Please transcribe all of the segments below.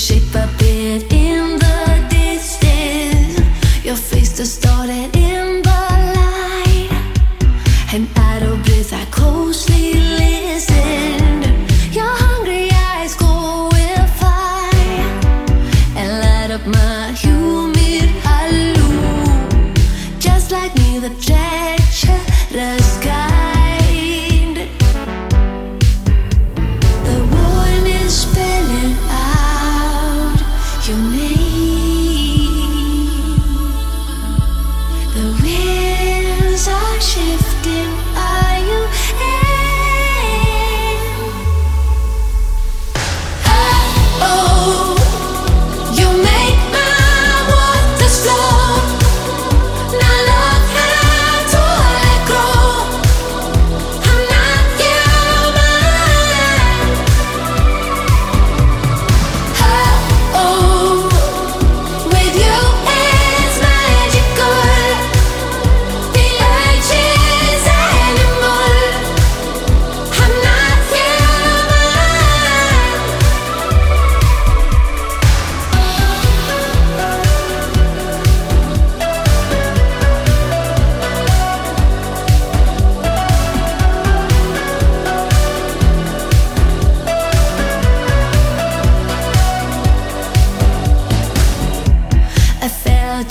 shape bit in the distance. Your face distorted in the light. And out of bliss, I closely listened. Your hungry eyes glow with fire and light up my humid halloo. Just like me, the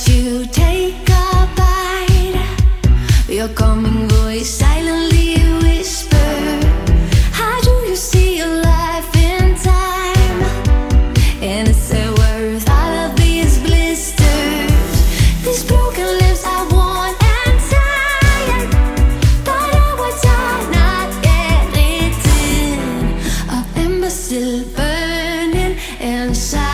You take a bite? Your calming voice silently whisper. How do you see your life in time? And is it worth all of these blisters? These broken lips I want and tired, but our words are not yet written. A embassy burning inside.